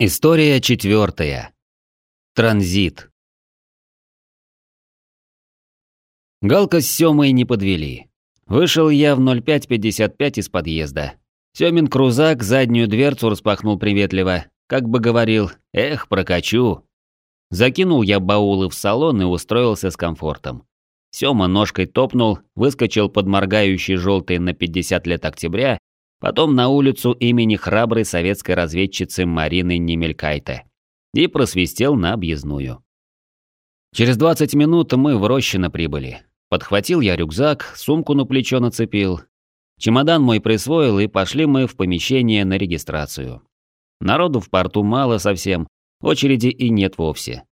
История четвертая. Транзит. Галка с Сёмой не подвели. Вышел я в 05.55 из подъезда. Сёмин крузак заднюю дверцу распахнул приветливо, как бы говорил «Эх, прокачу». Закинул я баулы в салон и устроился с комфортом. Сёма ножкой топнул, выскочил под моргающий желтый на 50 лет октября потом на улицу имени храброй советской разведчицы Марины Немелькайте и просвистел на объездную. Через 20 минут мы в Рощино прибыли. Подхватил я рюкзак, сумку на плечо нацепил. Чемодан мой присвоил, и пошли мы в помещение на регистрацию. Народу в порту мало совсем, очереди и нет вовсе.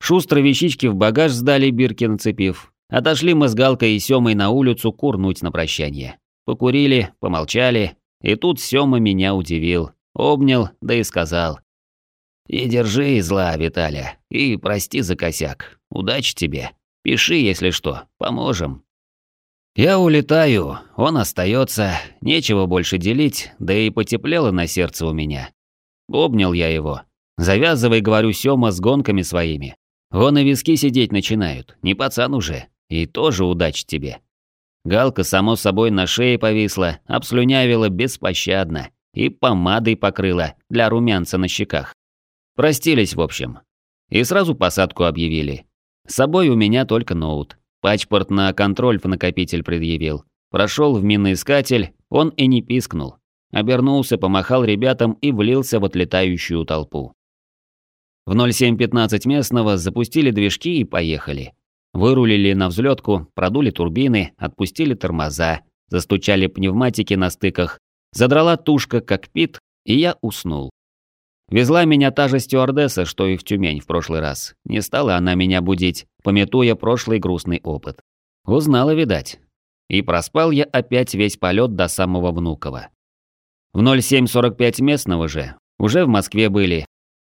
Шустро вещички в багаж сдали, бирки нацепив. Отошли мы с Галкой и Семой на улицу курнуть на прощание. Покурили, помолчали, и тут Сёма меня удивил, обнял, да и сказал. «И держи зла, Виталя, и прости за косяк. Удачи тебе. Пиши, если что, поможем». Я улетаю, он остается, нечего больше делить, да и потеплело на сердце у меня. Обнял я его. Завязывай, говорю, Сёма, с гонками своими. Вон и виски сидеть начинают, не пацан уже. И тоже удачи тебе. Галка, само собой, на шее повисла, обслюнявила беспощадно и помадой покрыла для румянца на щеках. Простились, в общем. И сразу посадку объявили. С собой у меня только ноут. Пачпорт на контроль в накопитель предъявил. Прошел в миноискатель, он и не пискнул. Обернулся, помахал ребятам и влился в отлетающую толпу. В 07.15 местного запустили движки и поехали. Вырулили на взлетку, продули турбины, отпустили тормоза, застучали пневматики на стыках, задрала тушка кокпит, и я уснул. Везла меня та же стюардесса, что и в Тюмень в прошлый раз. Не стала она меня будить, пометуя прошлый грустный опыт. Узнала, видать. И проспал я опять весь полет до самого Внуково. В 07.45 местного же, уже в Москве были,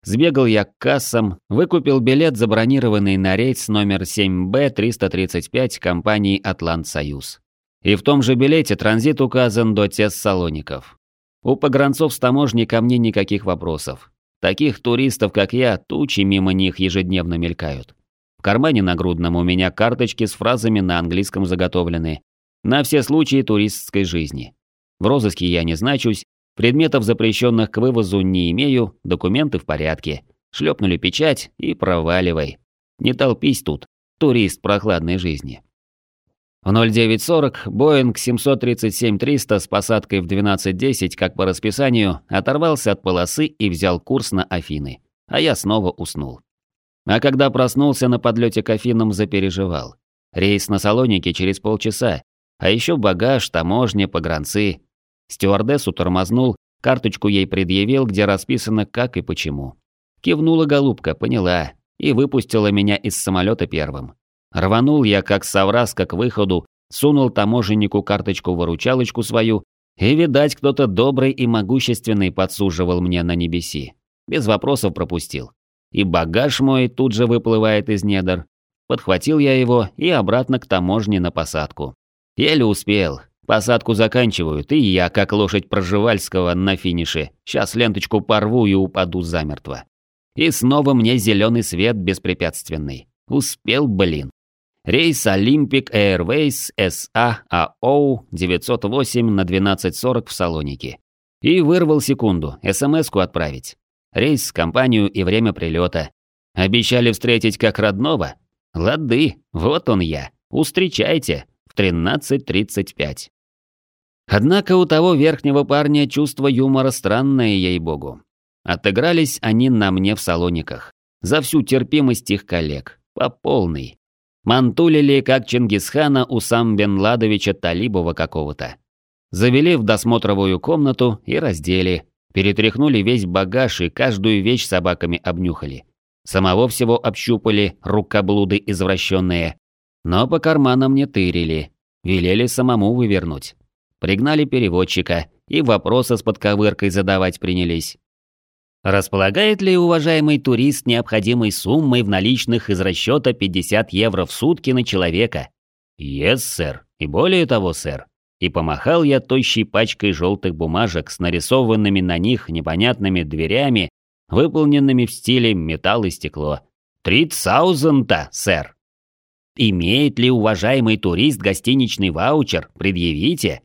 Сбегал я к кассам, выкупил билет, забронированный на рейс номер 7Б-335 компании «Атлант Союз». И в том же билете транзит указан до Тес-Салоников. У погранцов с таможни ко мне никаких вопросов. Таких туристов, как я, тучи мимо них ежедневно мелькают. В кармане нагрудном у меня карточки с фразами на английском заготовлены. На все случаи туристской жизни. В розыске я не значусь, Предметов, запрещенных к вывозу, не имею, документы в порядке. Шлепнули печать и проваливай. Не толпись тут, турист прохладной жизни. В 09.40 Боинг 737-300 с посадкой в 12.10, как по расписанию, оторвался от полосы и взял курс на Афины. А я снова уснул. А когда проснулся на подлете к Афинам, запереживал. Рейс на Салонике через полчаса, а еще багаж, таможня, погранцы. Стюардессу тормознул, карточку ей предъявил, где расписано как и почему. Кивнула голубка, поняла, и выпустила меня из самолета первым. Рванул я как совраска к выходу, сунул таможеннику карточку-выручалочку свою, и, видать, кто-то добрый и могущественный подсуживал мне на небеси. Без вопросов пропустил. И багаж мой тут же выплывает из недр. Подхватил я его и обратно к таможне на посадку. Еле успел, Посадку заканчивают, и я, как лошадь Проживальского на финише, сейчас ленточку порву и упаду замертво. И снова мне зеленый свет беспрепятственный. Успел, блин. Рейс Olympic Airways SA AO 908 на 12.40 в Салонике. И вырвал секунду, смс-ку отправить. Рейс, компанию и время прилета. Обещали встретить как родного? Лады, вот он я. Устречайте в 13.35. Однако у того верхнего парня чувство юмора странное, ей-богу. Отыгрались они на мне в салониках. За всю терпимость их коллег. По полной. Мантулили, как Чингисхана у сам Бен Ладовича Талибова какого-то. Завели в досмотровую комнату и раздели. Перетряхнули весь багаж и каждую вещь собаками обнюхали. Самого всего общупали, рукоблуды извращенные. Но по карманам не тырили. Велели самому вывернуть. Пригнали переводчика, и вопросы с подковыркой задавать принялись. Располагает ли уважаемый турист необходимой суммой в наличных из расчета 50 евро в сутки на человека? Yes, сэр. И более того, сэр. И помахал я тощей пачкой желтых бумажек с нарисованными на них непонятными дверями выполненными в стиле металл и стекло. «Три цаузента, сэр!» «Имеет ли уважаемый турист гостиничный ваучер? Предъявите!»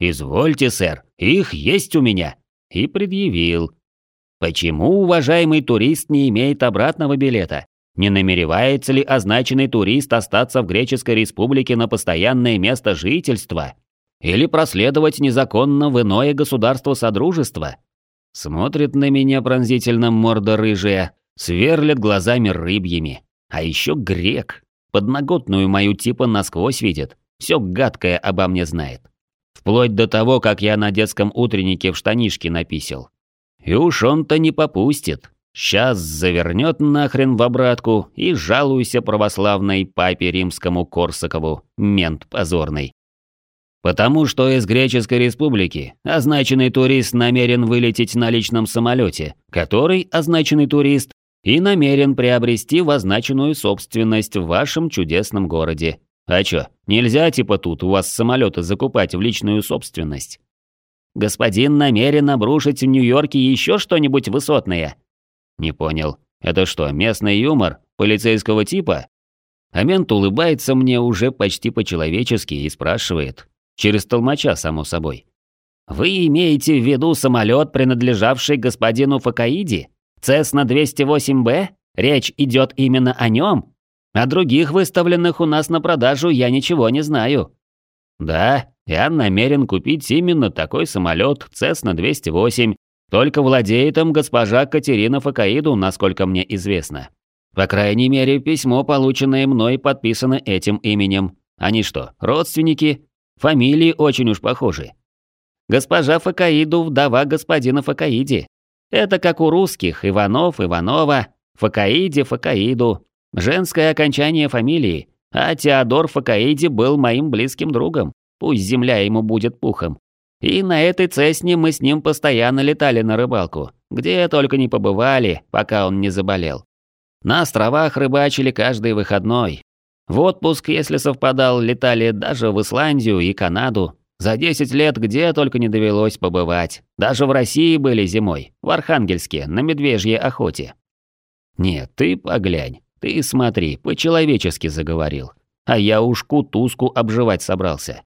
«Извольте, сэр, их есть у меня!» И предъявил. «Почему уважаемый турист не имеет обратного билета? Не намеревается ли означенный турист остаться в Греческой Республике на постоянное место жительства? Или проследовать незаконно в иное государство Содружества? Смотрит на меня пронзительно морда рыжая, сверлит глазами рыбьими. А еще грек. Подноготную мою типа насквозь видит, все гадкое обо мне знает. Вплоть до того, как я на детском утреннике в штанишке написал. И уж он-то не попустит. Сейчас завернет нахрен в обратку и жалуйся православной папе римскому Корсакову, мент позорный. Потому что из Греческой Республики означенный турист намерен вылететь на личном самолете, который означенный турист и намерен приобрести в означенную собственность в вашем чудесном городе. А чё, нельзя типа тут у вас самолеты закупать в личную собственность? Господин намерен обрушить в Нью-Йорке еще что-нибудь высотное, не понял. Это что, местный юмор? Полицейского типа? Амент улыбается мне уже почти по-человечески и спрашивает. Через толмача, само собой. «Вы имеете в виду самолет, принадлежавший господину Факаиди? Цесна-208Б? Речь идет именно о нем? О других выставленных у нас на продажу я ничего не знаю». «Да, я намерен купить именно такой самолет Цесна-208 только владеет им госпожа Катерина Факаиду, насколько мне известно. По крайней мере, письмо, полученное мной, подписано этим именем. Они что, родственники? Фамилии очень уж похожи. Госпожа Факаиду – вдова господина Факаиди. Это как у русских Иванов, Иванова, Факаиди, Факаиду. Женское окончание фамилии. А Теодор Факаиди был моим близким другом. Пусть земля ему будет пухом. И на этой Цесне мы с ним постоянно летали на рыбалку, где только не побывали, пока он не заболел. На островах рыбачили каждый выходной. В отпуск, если совпадал, летали даже в Исландию и Канаду. За 10 лет где только не довелось побывать. Даже в России были зимой, в Архангельске, на медвежьей охоте. Нет, ты поглянь, ты смотри, по-человечески заговорил. А я уж кутузку обживать собрался.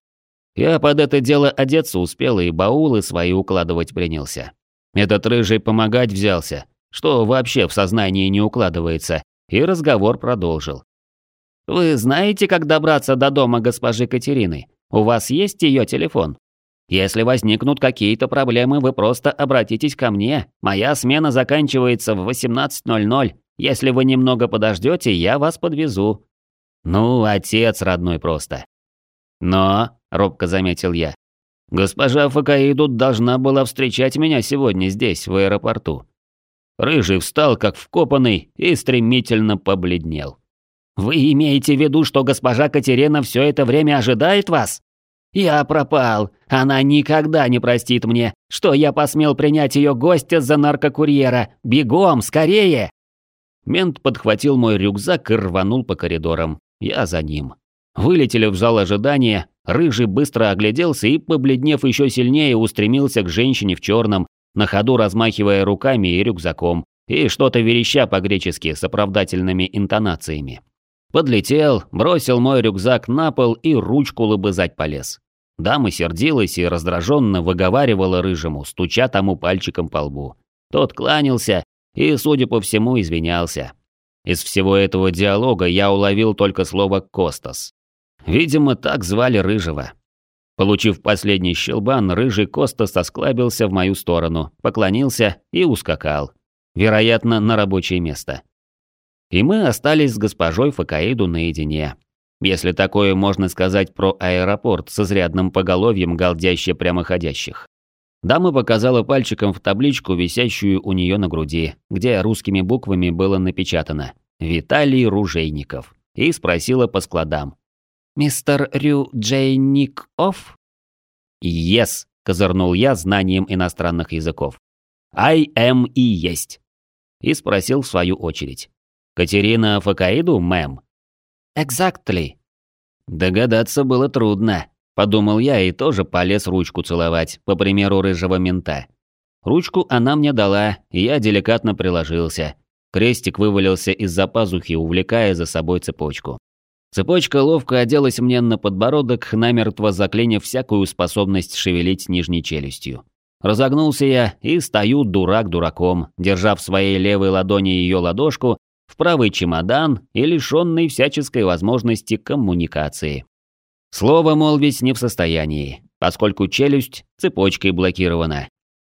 Я под это дело одеться успел и баулы свои укладывать принялся. Этот рыжий помогать взялся, что вообще в сознании не укладывается, и разговор продолжил. «Вы знаете, как добраться до дома госпожи Катерины? У вас есть ее телефон? Если возникнут какие-то проблемы, вы просто обратитесь ко мне. Моя смена заканчивается в 18.00. Если вы немного подождете, я вас подвезу». «Ну, отец родной просто». «Но», робко заметил я. Госпожа Факаиду должна была встречать меня сегодня здесь, в аэропорту. Рыжий встал, как вкопанный, и стремительно побледнел. «Вы имеете в виду, что госпожа Катерина все это время ожидает вас?» «Я пропал. Она никогда не простит мне, что я посмел принять ее гостя за наркокурьера. Бегом, скорее!» Мент подхватил мой рюкзак и рванул по коридорам. Я за ним. Вылетели в зал ожидания, Рыжий быстро огляделся и, побледнев еще сильнее, устремился к женщине в черном, на ходу размахивая руками и рюкзаком, и что-то вереща по-гречески с оправдательными интонациями. Подлетел, бросил мой рюкзак на пол и ручку лобызать полез. Дама сердилась и раздраженно выговаривала рыжему, стуча тому пальчиком по лбу. Тот кланялся и, судя по всему, извинялся. Из всего этого диалога я уловил только слово «Костас». Видимо, так звали Рыжего. Получив последний щелбан, Рыжий Коста сосклабился в мою сторону, поклонился и ускакал. Вероятно, на рабочее место. И мы остались с госпожой Факаиду наедине. Если такое можно сказать про аэропорт с изрядным поголовьем галдяще прямоходящих. Дама показала пальчиком в табличку, висящую у нее на груди, где русскими буквами было напечатано «Виталий Ружейников», и спросила по складам. «Мистер Рю Джейников?» «Yes», — козырнул я знанием иностранных языков. «I am и есть». И спросил в свою очередь. «Катерина Факаиду, мэм?» «Exactly». Догадаться было трудно, подумал я и тоже полез ручку целовать, по примеру рыжего мента. Ручку она мне дала, и я деликатно приложился. Крестик вывалился из-за пазухи, увлекая за собой цепочку. Цепочка ловко оделась мне на подбородок, намертво заклинив всякую способность шевелить нижней челюстью. Разогнулся я и стою дурак дураком, держа в своей левой ладони ее ладошку, в правый чемодан и лишенный всяческой возможности коммуникации. Слово молвить не в состоянии, поскольку челюсть цепочкой блокирована.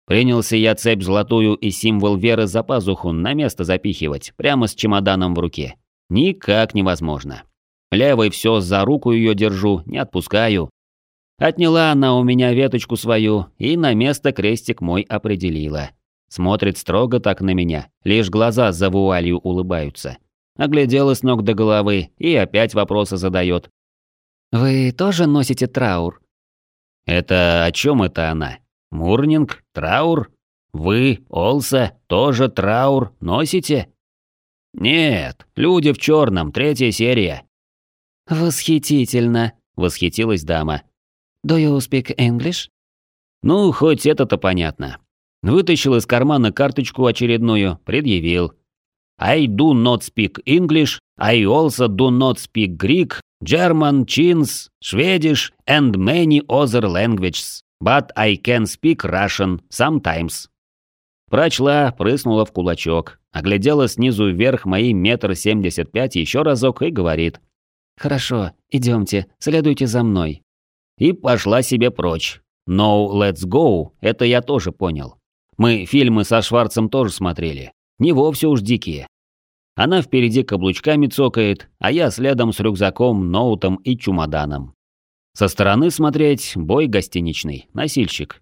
Принялся я цепь золотую и символ веры за пазуху на место запихивать, прямо с чемоданом в руке. Никак невозможно. Левой все за руку ее держу, не отпускаю. Отняла она у меня веточку свою и на место крестик мой определила. Смотрит строго так на меня, лишь глаза за вуалью улыбаются. Оглядела с ног до головы и опять вопросы задает. «Вы тоже носите траур?» «Это о чем это она? Мурнинг? Траур? Вы, Олса, тоже траур носите?» «Нет, люди в черном, третья серия». «Восхитительно», — восхитилась дама. «Do you speak English?» «Ну, хоть это-то понятно. Вытащил из кармана карточку очередную, предъявил. I do not speak English, I also do not speak Greek, German, Chins, Swedish and many other languages, but I can speak Russian sometimes. Прочла, прыснула в кулачок, оглядела снизу вверх мои метр семьдесят пять еще разок и говорит. «Хорошо, идемте, следуйте за мной». И пошла себе прочь. No, let's go, это я тоже понял. Мы фильмы со Шварцем тоже смотрели. Не вовсе уж дикие. Она впереди каблучками цокает, а я следом с рюкзаком, ноутом и чемоданом. Со стороны смотреть бой гостиничный, носильщик.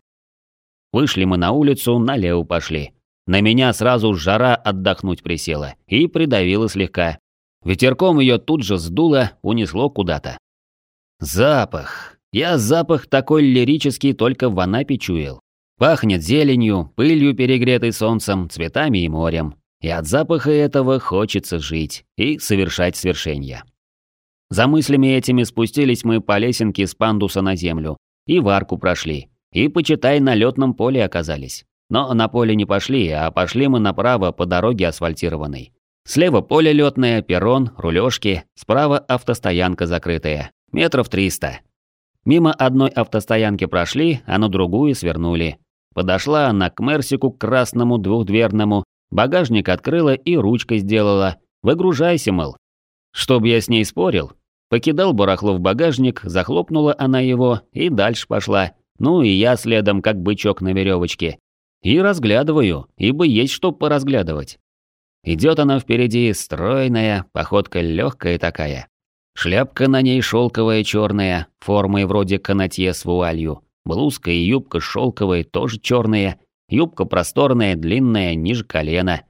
Вышли мы на улицу, налево пошли. На меня сразу жара отдохнуть присела и придавила слегка. Ветерком ее тут же сдуло, унесло куда-то. Запах. Я запах такой лирический только в Анапе чуял. Пахнет зеленью, пылью, перегретой солнцем, цветами и морем. И от запаха этого хочется жить и совершать свершения. За мыслями этими спустились мы по лесенке с пандуса на землю, и в арку прошли, и, почитай, на летном поле оказались. Но на поле не пошли, а пошли мы направо по дороге асфальтированной. Слева поле летное, перрон, рулежки, справа автостоянка закрытая, метров триста. Мимо одной автостоянки прошли, а на другую свернули. Подошла она к Мерсику красному двухдверному, багажник открыла и ручкой сделала. «Выгружайся, мол». Чтоб я с ней спорил, покидал барахло в багажник, захлопнула она его и дальше пошла. Ну и я следом, как бычок на веревочке. И разглядываю, ибо есть что поразглядывать. Идет она впереди, стройная, походка легкая такая. Шляпка на ней шелковая черная, формой вроде канатье с вуалью. Блузка и юбка шелковые, тоже черные. Юбка просторная, длинная, ниже колена.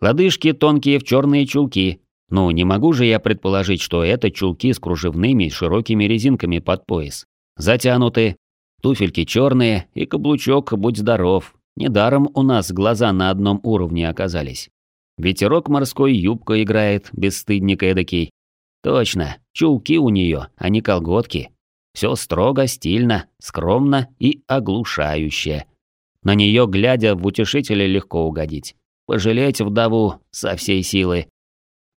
Лодыжки тонкие в черные чулки. Ну, не могу же я предположить, что это чулки с кружевными широкими резинками под пояс. Затянуты. Туфельки черные и каблучок, будь здоров. Недаром у нас глаза на одном уровне оказались. Ветерок морской юбка играет, бесстыдник эдакий. Точно, чулки у нее, а не колготки. Все строго, стильно, скромно и оглушающе. На нее, глядя, в утешителе легко угодить. Пожалеть вдову со всей силы.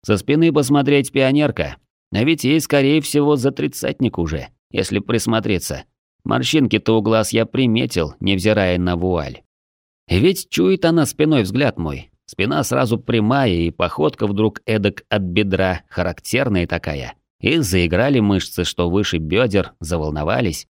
Со спины посмотреть пионерка. А ведь ей, скорее всего, за тридцатник уже, если присмотреться. Морщинки-то у глаз я приметил, невзирая на вуаль. Ведь чует она спиной взгляд мой. Спина сразу прямая, и походка вдруг эдак от бедра, характерная такая. И заиграли мышцы, что выше бедер, заволновались.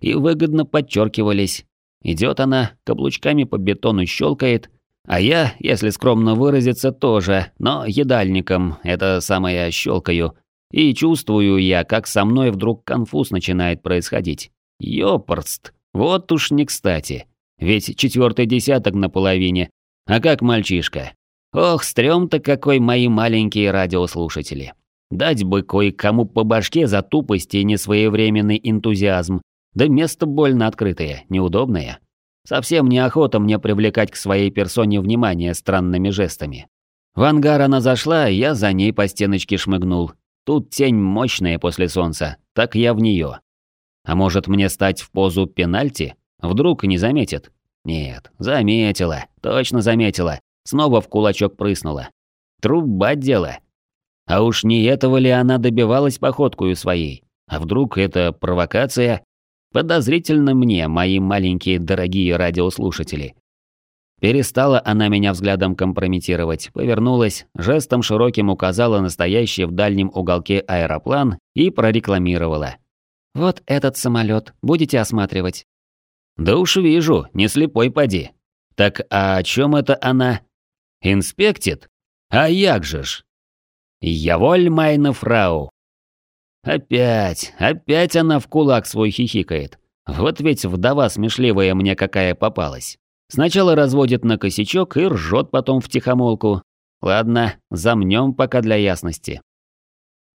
И выгодно подчеркивались. Идет она, каблучками по бетону щелкает, а я, если скромно выразиться, тоже, но едальником, это самое щелкаю. И чувствую я, как со мной вдруг конфуз начинает происходить. Ёпрст, вот уж не кстати. Ведь четвертый десяток на половине, а как мальчишка. Ох, стрём-то какой мои маленькие радиослушатели. Дать бы кое-кому по башке за тупость и несвоевременный энтузиазм. Да место больно открытое, неудобное. Совсем неохота мне привлекать к своей персоне внимание странными жестами. В ангар она зашла, я за ней по стеночке шмыгнул. Тут тень мощная после солнца, так я в нее. А может мне стать в позу пенальти? Вдруг не заметит? Нет, заметила, точно заметила. Снова в кулачок прыснула. Труба дело. А уж не этого ли она добивалась походкою своей? А вдруг это провокация? Подозрительно мне, мои маленькие дорогие радиослушатели. Перестала она меня взглядом компрометировать, повернулась, жестом широким указала настоящий в дальнем уголке аэроплан и прорекламировала. «Вот этот самолет, будете осматривать?» «Да уж вижу, не слепой поди. Так а о чем это она? Инспектит? А як же ж?» «Яволь майна фрау». Опять, опять она в кулак свой хихикает. Вот ведь вдова смешливая мне какая попалась. Сначала разводит на косячок и ржет потом в тихомолку. Ладно, замнем пока для ясности.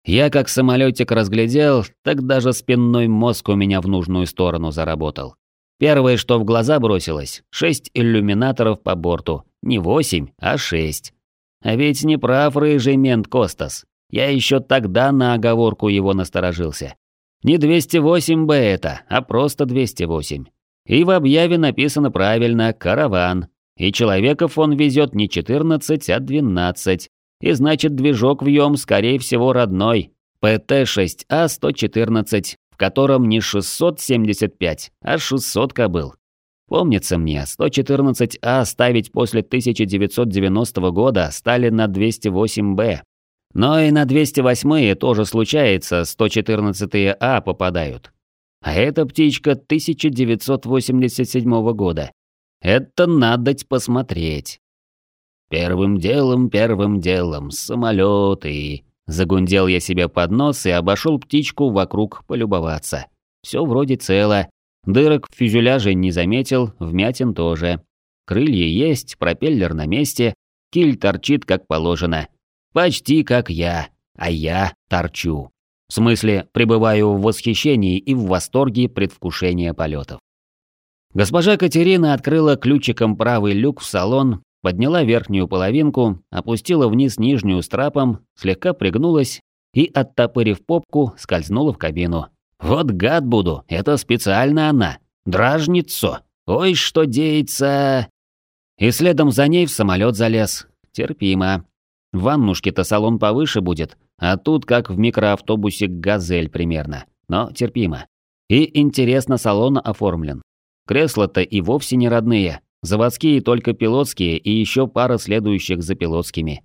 Я как самолетик разглядел, так даже спинной мозг у меня в нужную сторону заработал. Первое, что в глаза бросилось, шесть иллюминаторов по борту. Не восемь, а шесть. А ведь не прав рыжий мент Костас. Я еще тогда на оговорку его насторожился. Не 208 Б это, а просто 208. И в объяве написано правильно «караван». И человеков он везет не 14, а 12. И значит движок в нем, скорее всего, родной. ПТ-6А-114, в котором не 675, а 600 кобыл. Помнится мне, 114А ставить после 1990 года стали на 208Б. Но и на 208-е тоже случается, 114-е А попадают. А эта птичка 1987 года. Это надоть посмотреть. Первым делом, первым делом, самолеты. Загундел я себе под нос и обошел птичку вокруг полюбоваться. Все вроде цело. Дырок в фюзеляже не заметил, вмятин тоже. Крылья есть, пропеллер на месте, киль торчит как положено. Почти как я, а я торчу. В смысле, пребываю в восхищении и в восторге предвкушения полетов. Госпожа Катерина открыла ключиком правый люк в салон, подняла верхнюю половинку, опустила вниз нижнюю страпом, слегка пригнулась и, оттопырив попку, скользнула в кабину. «Вот гад буду, это специально она. Дражницо. Ой, что деется!» И следом за ней в самолет залез. Терпимо. В ваннушке-то салон повыше будет, а тут как в микроавтобусе «Газель» примерно, но терпимо. И интересно салон оформлен. Кресла-то и вовсе не родные, заводские только пилотские и еще пара следующих за пилотскими.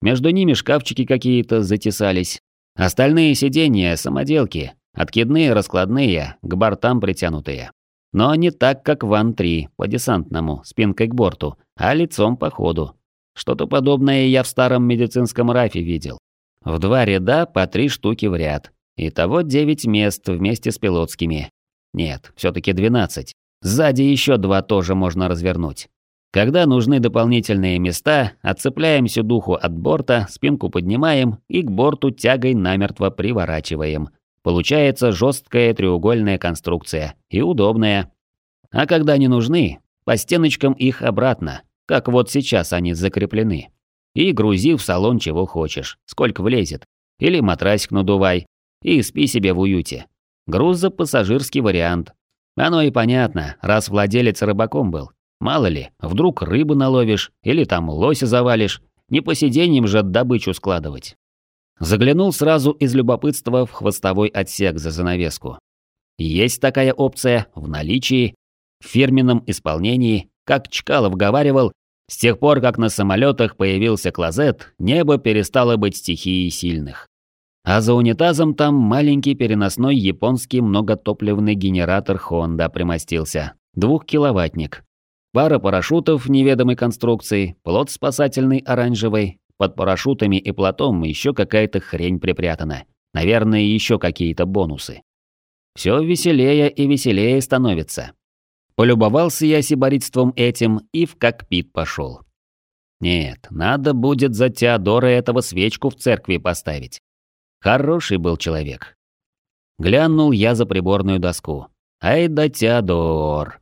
Между ними шкафчики какие-то затесались. Остальные сиденья – самоделки, откидные, раскладные, к бортам притянутые. Но не так, как в Ан-3, по десантному, спинкой к борту, а лицом по ходу. Что-то подобное я в старом медицинском рафе видел. В два ряда по три штуки в ряд. Итого девять мест вместе с пилотскими. Нет, все таки двенадцать. Сзади еще два тоже можно развернуть. Когда нужны дополнительные места, отцепляем сюдуху от борта, спинку поднимаем и к борту тягой намертво приворачиваем. Получается жесткая треугольная конструкция и удобная. А когда не нужны, по стеночкам их обратно, как вот сейчас они закреплены и грузи в салон чего хочешь, сколько влезет. Или матрасик надувай, и спи себе в уюте. Груз за пассажирский вариант. Оно и понятно, раз владелец рыбаком был. Мало ли, вдруг рыбу наловишь, или там лося завалишь. Не по сиденьям же добычу складывать. Заглянул сразу из любопытства в хвостовой отсек за занавеску. Есть такая опция в наличии, в фирменном исполнении, как Чкалов говаривал, с тех пор, как на самолетах появился клозет, небо перестало быть стихией сильных. А за унитазом там маленький переносной японский многотопливный генератор Honda примостился. Двухкиловаттник. Пара парашютов неведомой конструкции, плот спасательный оранжевый, под парашютами и плотом еще какая-то хрень припрятана. Наверное, еще какие-то бонусы. Все веселее и веселее становится. Полюбовался я сиборитством этим и в кокпит пошел. Нет, надо будет за Теодора этого свечку в церкви поставить. Хороший был человек. Глянул я за приборную доску. Ай да Теодор.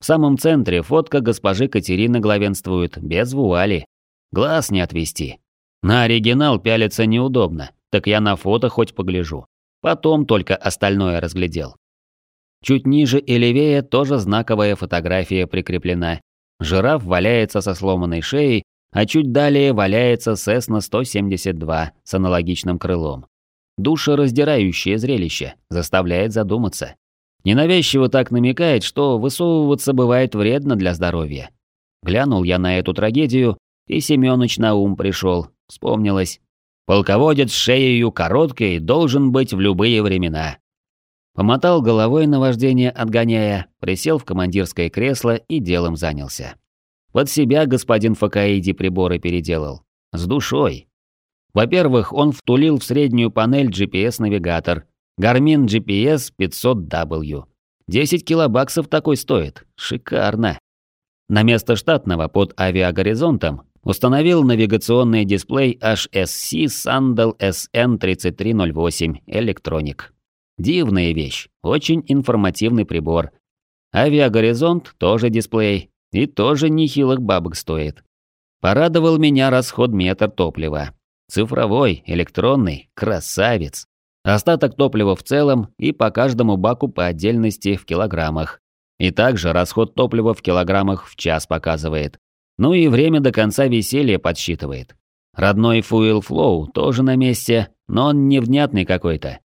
В самом центре фотка госпожи Катерины главенствует, без вуали. Глаз не отвести. На оригинал пялиться неудобно, так я на фото хоть погляжу. Потом только остальное разглядел. Чуть ниже и левее тоже знаковая фотография прикреплена. Жираф валяется со сломанной шеей, а чуть далее валяется Cessna-172 с аналогичным крылом. Душераздирающее зрелище, заставляет задуматься. Ненавязчиво так намекает, что высовываться бывает вредно для здоровья. Глянул я на эту трагедию, и Семёныч на ум пришел, вспомнилось. Полководец с шеей короткой должен быть в любые времена. Помотал головой на вождение отгоняя, присел в командирское кресло и делом занялся. Под себя господин Факаиди приборы переделал. С душой. Во-первых, он втулил в среднюю панель GPS-навигатор. Garmin GPS 500W. 10 килобаксов такой стоит. Шикарно. На место штатного под авиагоризонтом установил навигационный дисплей HSC Sandal SN3308 Electronic. Дивная вещь, очень информативный прибор. Авиагоризонт тоже дисплей, и тоже нехилых бабок стоит. Порадовал меня расход метр топлива. Цифровой, электронный, красавец. Остаток топлива в целом и по каждому баку по отдельности в килограммах. И также расход топлива в килограммах в час показывает. Ну и время до конца веселья подсчитывает. Родной Fuel Flow тоже на месте, но он невнятный какой-то.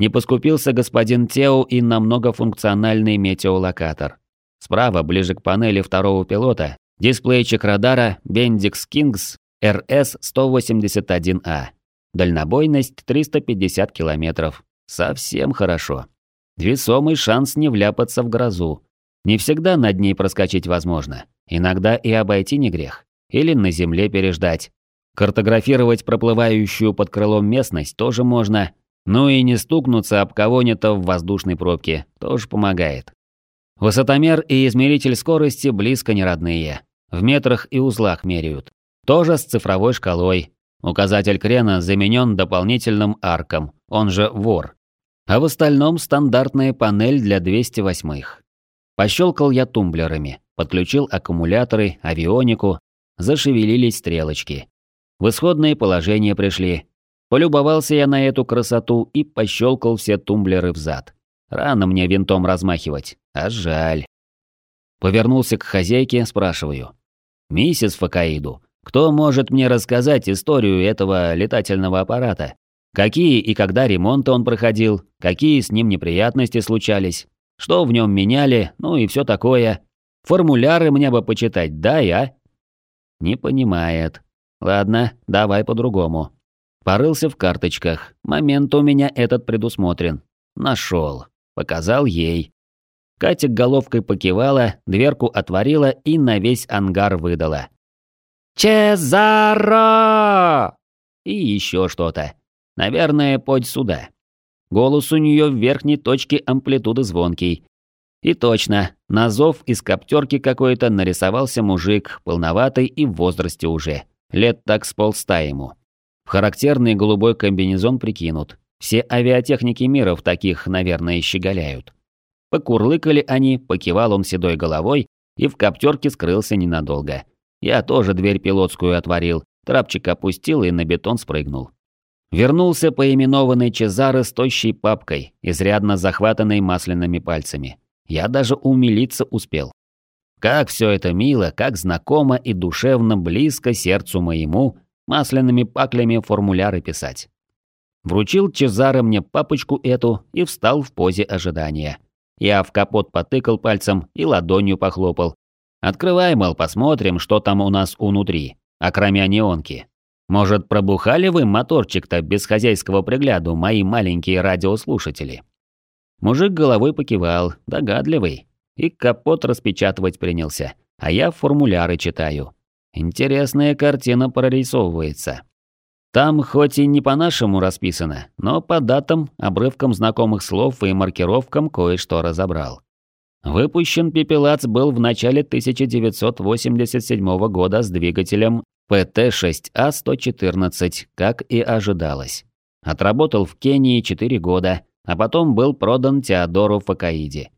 Не поскупился господин Тео и на многофункциональный метеолокатор. Справа, ближе к панели второго пилота, дисплейчик радара Bendix Kings RS-181A. Дальнобойность 350 километров. Совсем хорошо. Весомый шанс не вляпаться в грозу. Не всегда над ней проскочить возможно. Иногда и обойти не грех. Или на земле переждать. Картографировать проплывающую под крылом местность тоже можно, ну и не стукнуться об кого-нибудь в воздушной пробке тоже помогает. Высотомер и измеритель скорости близко не родные. В метрах и узлах меряют. Тоже с цифровой шкалой. Указатель крена заменен дополнительным арком, он же вор. А в остальном стандартная панель для 208-х. Пощелкал я тумблерами, подключил аккумуляторы, авионику, зашевелились стрелочки. В исходное положение пришли, Полюбовался я на эту красоту и пощелкал все тумблеры взад. Рано мне винтом размахивать, а жаль. Повернулся к хозяйке, спрашиваю. «Миссис Факаиду, кто может мне рассказать историю этого летательного аппарата? Какие и когда ремонты он проходил, какие с ним неприятности случались, что в нем меняли, ну и все такое. Формуляры мне бы почитать, да, я?» «Не понимает. Ладно, давай по-другому. Порылся в карточках. Момент у меня этот предусмотрен. Нашел. Показал ей. Катя головкой покивала, дверку отворила и на весь ангар выдала. «Чезаро!» И еще что-то. Наверное, подь сюда. Голос у нее в верхней точке амплитуды звонкий. И точно, на зов из коптерки какой-то нарисовался мужик, полноватый и в возрасте уже. Лет так с полста ему характерный голубой комбинезон прикинут. Все авиатехники мира в таких, наверное, щеголяют. Покурлыкали они, покивал он седой головой и в коптерке скрылся ненадолго. Я тоже дверь пилотскую отворил, трапчик опустил и на бетон спрыгнул. Вернулся поименованный Чезаро с тощей папкой, изрядно захватанной масляными пальцами. Я даже умилиться успел. Как все это мило, как знакомо и душевно близко сердцу моему, масляными паклями формуляры писать. Вручил Чезаро мне папочку эту и встал в позе ожидания. Я в капот потыкал пальцем и ладонью похлопал. «Открывай, мол, посмотрим, что там у нас внутри, окромя неонки. Может, пробухали вы моторчик-то без хозяйского пригляду, мои маленькие радиослушатели?» Мужик головой покивал, догадливый, и капот распечатывать принялся, а я формуляры читаю. Интересная картина прорисовывается. Там хоть и не по-нашему расписано, но по датам, обрывкам знакомых слов и маркировкам кое-что разобрал. Выпущен «Пепелац» был в начале 1987 года с двигателем ПТ-6А-114, как и ожидалось. Отработал в Кении 4 года, а потом был продан Теодору Факаиди.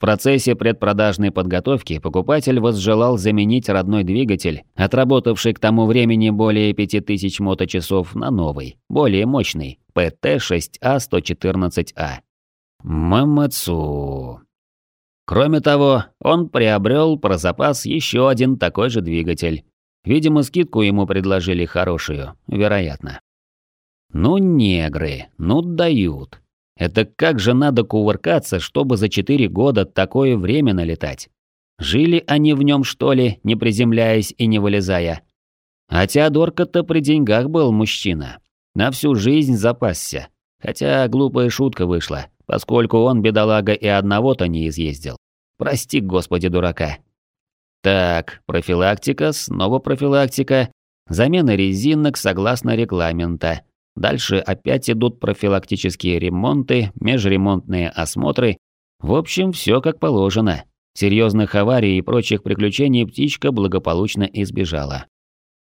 В процессе предпродажной подготовки покупатель возжелал заменить родной двигатель, отработавший к тому времени более 5000 моточасов, на новый, более мощный, ПТ-6А114А. Мамацу. Кроме того, он приобрел про запас еще один такой же двигатель. Видимо, скидку ему предложили хорошую, вероятно. Ну, негры, ну дают. Это как же надо кувыркаться, чтобы за четыре года такое время налетать? Жили они в нем, что ли, не приземляясь и не вылезая? А Теодорка-то при деньгах был мужчина. На всю жизнь запасся. Хотя глупая шутка вышла, поскольку он, бедолага, и одного-то не изъездил. Прости, господи, дурака. Так, профилактика, снова профилактика, замена резинок согласно регламента. Дальше опять идут профилактические ремонты, межремонтные осмотры. В общем, все как положено. Серьезных аварий и прочих приключений птичка благополучно избежала.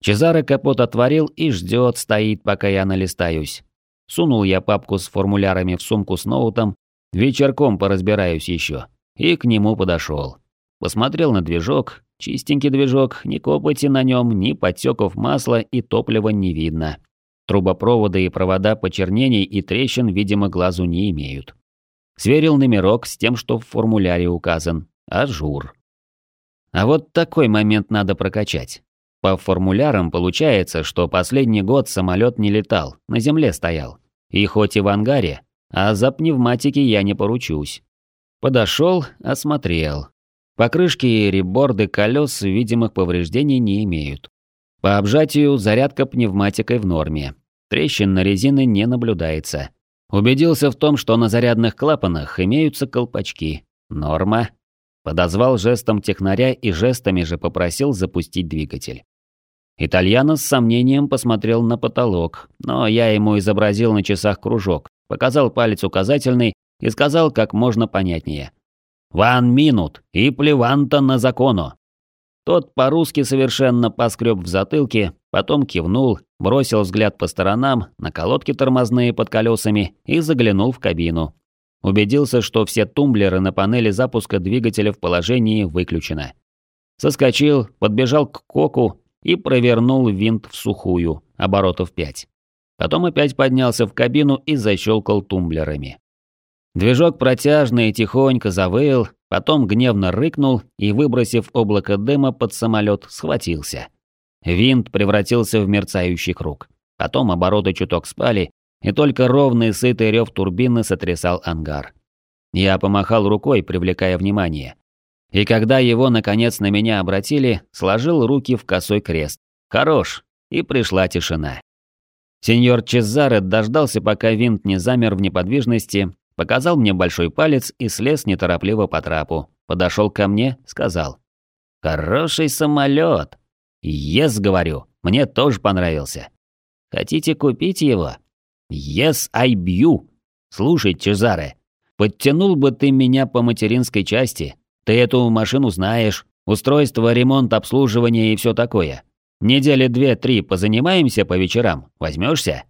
Чезаро капот отворил и ждет, стоит, пока я налистаюсь. Сунул я папку с формулярами в сумку с ноутом, вечерком поразбираюсь еще, и к нему подошел. Посмотрел на движок, чистенький движок, ни копоти на нем, ни подтеков масла и топлива не видно. Трубопровода и провода почернений и трещин, видимо, глазу не имеют. Сверил номерок с тем, что в формуляре указан. Ажур. А вот такой момент надо прокачать. По формулярам получается, что последний год самолет не летал, на земле стоял. И хоть и в ангаре, а за пневматики я не поручусь. Подошел, осмотрел. Покрышки и реборды колес видимых повреждений не имеют. По обжатию зарядка пневматикой в норме. Трещин на резины не наблюдается. Убедился в том, что на зарядных клапанах имеются колпачки. Норма. Подозвал жестом технаря и жестами же попросил запустить двигатель. Итальяно с сомнением посмотрел на потолок, но я ему изобразил на часах кружок, показал палец указательный и сказал как можно понятнее. «Ван минут и плеванта на закону». Тот по-русски совершенно поскреб в затылке, потом кивнул, бросил взгляд по сторонам, на колодки тормозные под колесами и заглянул в кабину. Убедился, что все тумблеры на панели запуска двигателя в положении выключены. Соскочил, подбежал к коку, и провернул винт в сухую, оборотов 5. Потом опять поднялся в кабину и защелкал тумблерами. Движок протяжно и тихонько завыл, потом гневно рыкнул и, выбросив облако дыма под самолет, схватился. Винт превратился в мерцающий круг. Потом обороты чуток спали, и только ровный сытый рев турбины сотрясал ангар. Я помахал рукой, привлекая внимание. И когда его, наконец, на меня обратили, сложил руки в косой крест. Хорош. И пришла тишина. Сеньор Чезаре дождался, пока винт не замер в неподвижности, показал мне большой палец и слез неторопливо по трапу. Подошел ко мне, сказал. «Хороший самолет. «Ес», говорю, мне тоже понравился. Хотите купить его? «Yes, I bью». Слушай, Чезаре, подтянул бы ты меня по материнской части, ты эту машину знаешь, устройство, ремонт, обслуживание и все такое. Недели две-три позанимаемся по вечерам, возьмешься?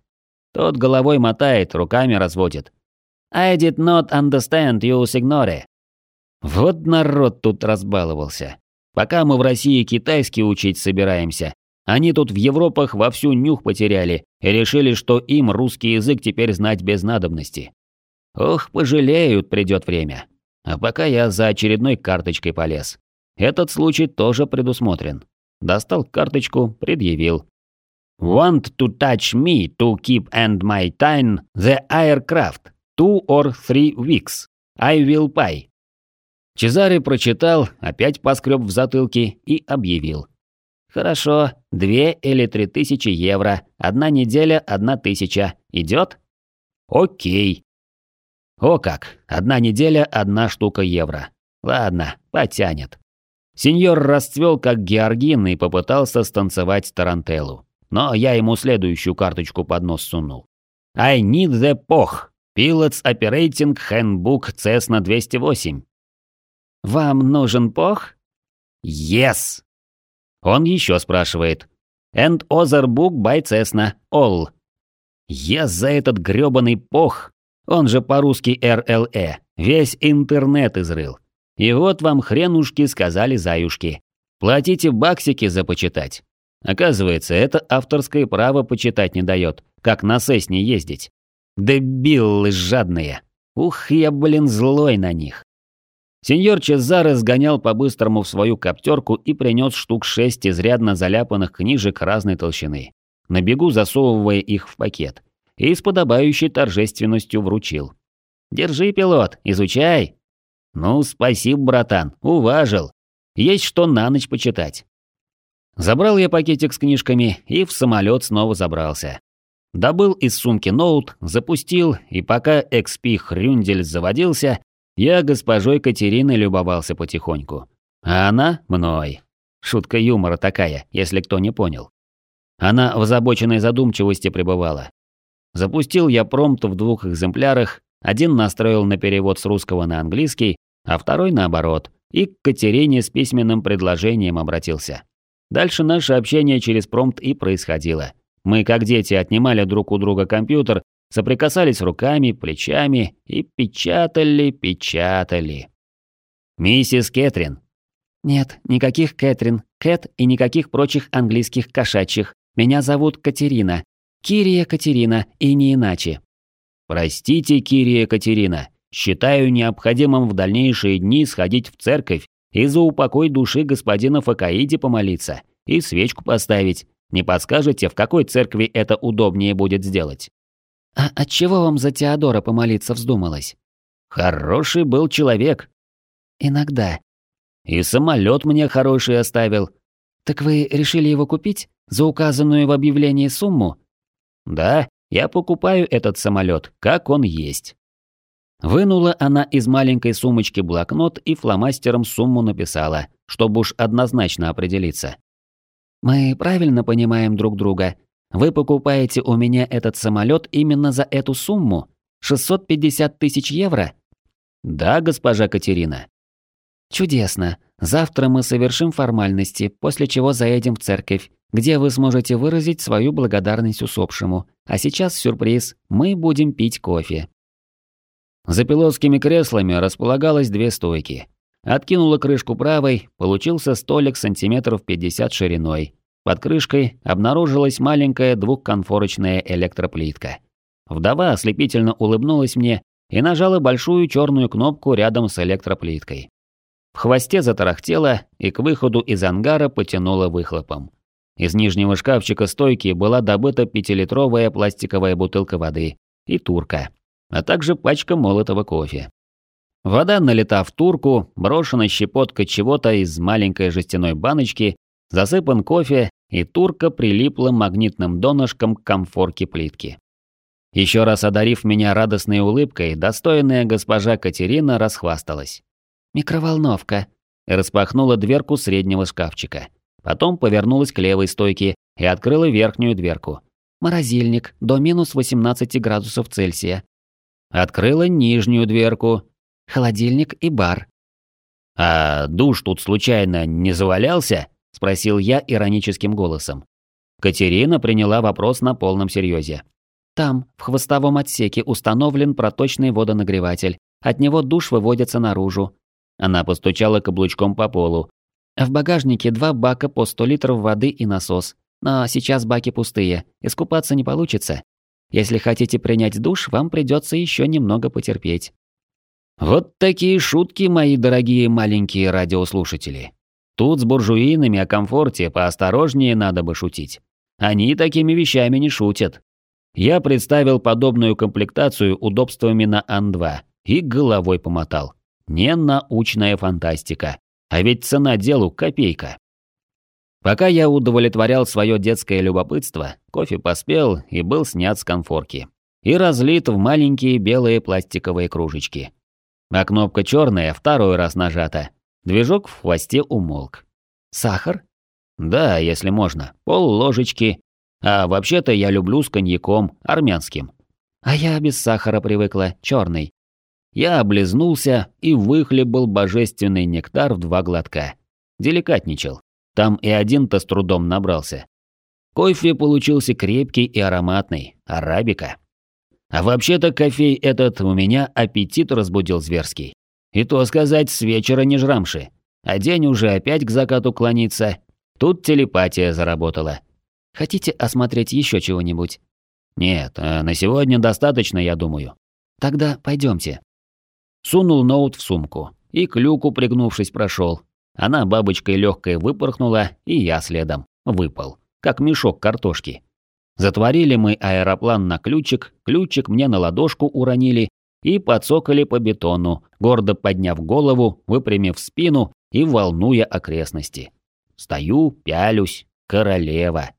Тот головой мотает, руками разводит. I did not understand you, signore. Вот народ тут разбаловался. Пока мы в России китайский учить собираемся, они тут в Европах вовсю нюх потеряли и решили, что им русский язык теперь знать без надобности. Ох, пожалеют, придет время. А пока я за очередной карточкой полез. Этот случай тоже предусмотрен. Достал карточку, предъявил. Want to touch me to keep and my time the aircraft two or three weeks. I will pay. Чезаре прочитал, опять поскреб в затылке и объявил. Хорошо, две или три тысячи евро, одна неделя, одна тысяча. Идет? Окей. О как, одна неделя, одна штука евро. Ладно, потянет. Сеньор расцвел как георгин и попытался станцевать тарантеллу. Но я ему следующую карточку под нос сунул. I need the POH. Pilots Operating Handbook Cessna 208. Вам нужен POH? Yes. Он еще спрашивает. And other book by Cessna. All. Я за этот грёбаный POH он же по-русски РЛЭ, весь интернет изрыл. И вот вам хренушки сказали заюшки. Платите баксики за почитать. Оказывается, это авторское право почитать не дает, как на Сесне ездить. Дебилы жадные. Ух, я, блин, злой на них. Сеньор Чезаре сгонял по-быстрому в свою коптерку и принес штук шесть изрядно заляпанных книжек разной толщины, на бегу засовывая их в пакет, и с подобающей торжественностью вручил. «Держи, пилот, изучай!» «Ну, спасибо, братан, уважил. Есть что на ночь почитать». Забрал я пакетик с книжками и в самолет снова забрался. Добыл из сумки ноут, запустил, и пока XP Хрюндель заводился, я госпожой Катериной любовался потихоньку. А она мной. Шутка юмора такая, если кто не понял. Она в озабоченной задумчивости пребывала. Запустил я промпт в двух экземплярах, один настроил на перевод с русского на английский, а второй наоборот, и к Катерине с письменным предложением обратился. Дальше наше общение через промпт и происходило. Мы, как дети, отнимали друг у друга компьютер соприкасались руками, плечами и печатали, печатали. «Миссис Кэтрин». «Нет, никаких Кэтрин, Кэт и никаких прочих английских кошачьих. Меня зовут Катерина. Кирия Катерина, и не иначе». «Простите, Кирия Катерина, считаю необходимым в дальнейшие дни сходить в церковь и за упокой души господина Факаиди помолиться и свечку поставить. Не подскажете, в какой церкви это удобнее будет сделать?» «А от чего вам за Теодора помолиться вздумалось?» «Хороший был человек». «Иногда». «И самолет мне хороший оставил». «Так вы решили его купить? За указанную в объявлении сумму?» «Да, я покупаю этот самолет, как он есть». Вынула она из маленькой сумочки блокнот и фломастером сумму написала, чтобы уж однозначно определиться. «Мы правильно понимаем друг друга. Вы покупаете у меня этот самолет именно за эту сумму? 650 тысяч евро? Да, госпожа Катерина. Чудесно. Завтра мы совершим формальности, после чего заедем в церковь, где вы сможете выразить свою благодарность усопшему. А сейчас сюрприз. Мы будем пить кофе. За пилотскими креслами располагалось две стойки. Откинула крышку правой, получился столик сантиметров 50 шириной, под крышкой обнаружилась маленькая двухконфорочная электроплитка. Вдова ослепительно улыбнулась мне и нажала большую черную кнопку рядом с электроплиткой. В хвосте затарахтело и к выходу из ангара потянуло выхлопом. Из нижнего шкафчика стойки была добыта пятилитровая пластиковая бутылка воды и турка, а также пачка молотого кофе. Вода налета в турку, брошена щепотка чего-то из маленькой жестяной баночки, засыпан кофе и турка прилипла магнитным донышком к комфорке плитки. Еще раз одарив меня радостной улыбкой, достойная госпожа Катерина расхвасталась. «Микроволновка», распахнула дверку среднего шкафчика. Потом повернулась к левой стойке и открыла верхнюю дверку. «Морозильник, до минус 18 градусов Цельсия». Открыла нижнюю дверку. «Холодильник и бар». «А душ тут случайно не завалялся?» – спросил я ироническим голосом. Катерина приняла вопрос на полном серьезе. «Там, в хвостовом отсеке, установлен проточный водонагреватель. От него душ выводится наружу». Она постучала каблучком по полу. «В багажнике два бака по 100 литров воды и насос. Но сейчас баки пустые, искупаться не получится. Если хотите принять душ, вам придется еще немного потерпеть». Вот такие шутки, мои дорогие маленькие радиослушатели. Тут с буржуинами о комфорте поосторожнее надо бы шутить. Они такими вещами не шутят. Я представил подобную комплектацию удобствами на Ан-2 и головой помотал. Не научная фантастика. А ведь цена делу копейка. Пока я удовлетворял свое детское любопытство, кофе поспел и был снят с конфорки. И разлит в маленькие белые пластиковые кружечки. А кнопка черная второй раз нажата, Движок в хвосте умолк. «Сахар?» «Да, если можно. Пол ложечки. А вообще-то я люблю с коньяком, армянским». «А я без сахара привыкла, черный». Я облизнулся и выхлебал божественный нектар в два глотка. Деликатничал. Там и один-то с трудом набрался. Кофе получился крепкий и ароматный, арабика. А вообще-то кофей этот у меня аппетит разбудил зверский. И то сказать, с вечера не жрамши. А день уже опять к закату клонится. Тут телепатия заработала. Хотите осмотреть еще чего-нибудь? Нет, а на сегодня достаточно, я думаю. Тогда пойдемте. Сунул ноут в сумку и к люку, пригнувшись, прошел. Она бабочкой легкой выпорхнула, и я следом. Выпал. Как мешок картошки. Затворили мы аэроплан на ключик, ключик мне на ладошку уронили и подсокали по бетону, гордо подняв голову, выпрямив спину и волнуя окрестности. Стою, пялюсь. Королева.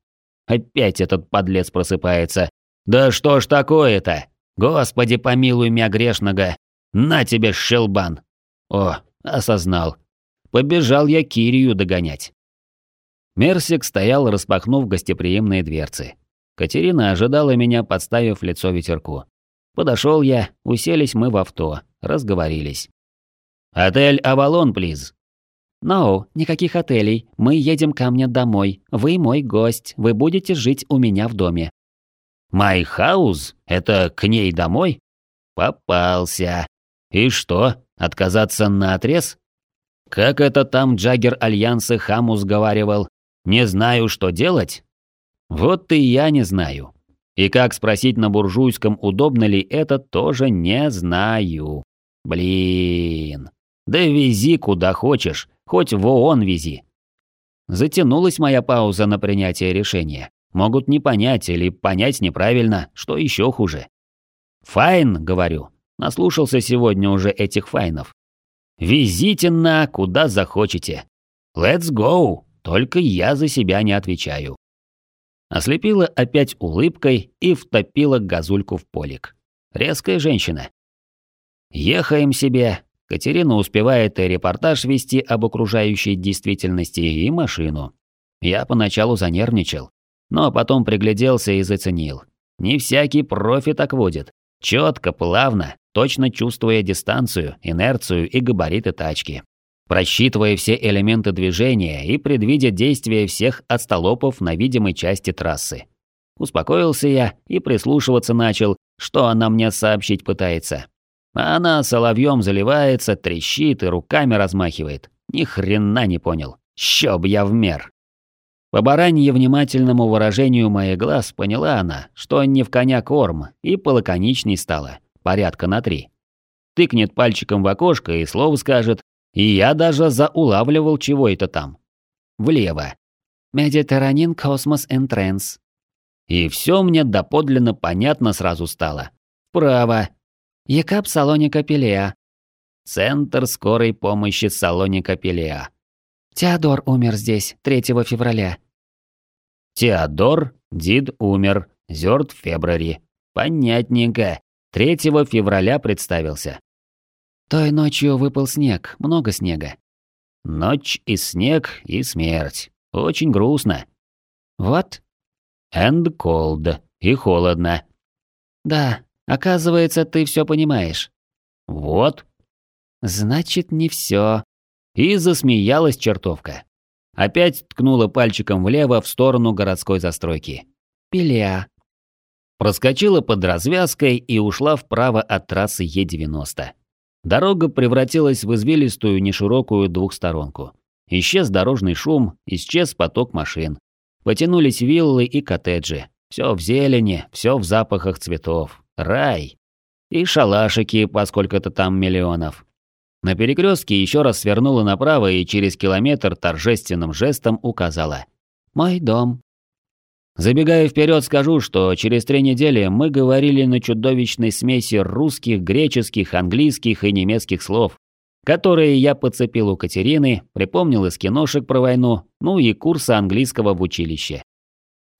Опять этот подлец просыпается. «Да что ж такое-то? Господи, помилуй меня грешного! На тебе, щелбан!» О, осознал. Побежал я Кирию догонять. Мерсик стоял, распахнув гостеприимные дверцы. Катерина ожидала меня, подставив лицо ветерку. Подошел я, уселись мы в авто, разговорились. «Отель «Авалон», плиз». «No, no, никаких отелей. Мы едем ко мне домой. Вы мой гость. Вы будете жить у меня в доме». «My house? Это к ней домой?» «Попался. И что, отказаться на отрез? Как это там Джаггер Альянса Хамус говаривал? Не знаю, что делать? Вот и я не знаю. И как спросить на буржуйском, удобно ли это, тоже не знаю. Блин. Да вези куда хочешь, хоть в ООН вези. Затянулась моя пауза на принятие решения. Могут не понять или понять неправильно, что еще хуже. «Файн», — говорю, наслушался сегодня уже этих файнов. «Везите на куда захочете. Let's go, только я за себя не отвечаю». Ослепила опять улыбкой и втопила газульку в полик. Резкая женщина. Ехаем себе. Катерина успевает и репортаж вести об окружающей действительности, и машину. Я поначалу занервничал, но потом пригляделся и заценил. Не всякий профи так водит. Четко, плавно, точно чувствуя дистанцию, инерцию и габариты тачки просчитывая все элементы движения и предвидя действия всех отстолопов на видимой части трассы. Успокоился я и прислушиваться начал, что она мне сообщить пытается. Она соловьем заливается, трещит и руками размахивает. Ни хрена не понял. Щёб я в мер. По баранье внимательному выражению моих глаз поняла она, что не в коня корм, и полаконичней стала, порядка на три. Тыкнет пальчиком в окошко и слово скажет, и я даже заулавливал чего это там. Влево. Mediterranean Cosmos Entrance. И все мне доподлинно понятно сразу стало. Право. ЕКАБ Салоника Пелеа. Центр скорой помощи Салоника Пелеа. Теодор умер здесь 3 февраля. Теодор, died умер, third of February. Понятненько. 3 февраля преставился. Той ночью выпал снег, много снега. Ночь и снег, и смерть. Очень грустно. Вот. And cold. И холодно. Да, оказывается, ты все понимаешь. Вот. Значит, не все. И засмеялась чертовка. Опять ткнула пальчиком влево в сторону городской застройки. Пиля. Проскочила под развязкой и ушла вправо от трассы Е90. Дорога превратилась в извилистую неширокую двухсторонку. Исчез дорожный шум, исчез поток машин. Потянулись виллы и коттеджи. Все в зелени, все в запахах цветов. Рай. И шалашики, поскольку-то там миллионов. На перекрестке еще раз свернула направо и через километр торжественным жестом указала. «Мой дом». Забегая вперед, скажу, что через три недели мы говорили на чудовищной смеси русских, греческих, английских и немецких слов, которые я подцепил у Катерины, припомнил из киношек про войну, ну и курса английского в училище.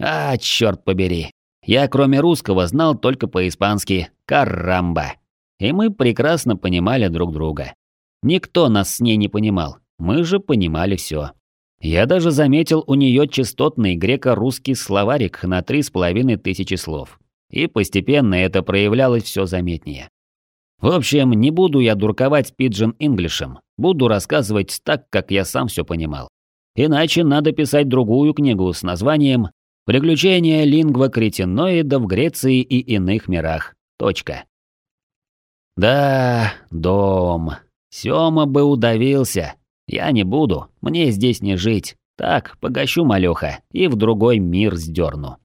А, черт побери. Я кроме русского знал только по-испански «карамба». И мы прекрасно понимали друг друга. Никто нас с ней не понимал, мы же понимали все. Я даже заметил у нее частотный греко-русский словарик на три с половиной тысячи слов. И постепенно это проявлялось все заметнее. В общем, не буду я дурковать пиджин инглишем, буду рассказывать так, как я сам все понимал. Иначе надо писать другую книгу с названием «Приключения лингва-кретиноида в Греции и иных мирах. Точка». Да, дом. Сёма бы удавился, я не буду, мне здесь не жить. Так, погощу малёха и в другой мир сдерну.